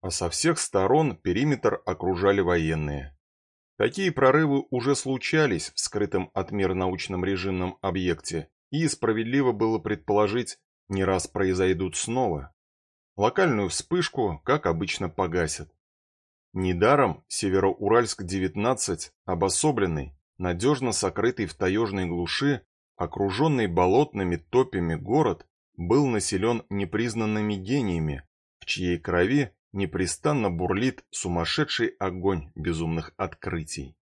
а со всех сторон периметр окружали военные. Такие прорывы уже случались в скрытом от мира научном режимном объекте, и справедливо было предположить, не раз произойдут снова. Локальную вспышку, как обычно, погасят. Недаром Североуральск-19, обособленный, надежно сокрытый в таежной глуши, окруженный болотными топями город, был населен непризнанными гениями, в чьей крови непрестанно бурлит сумасшедший огонь безумных открытий.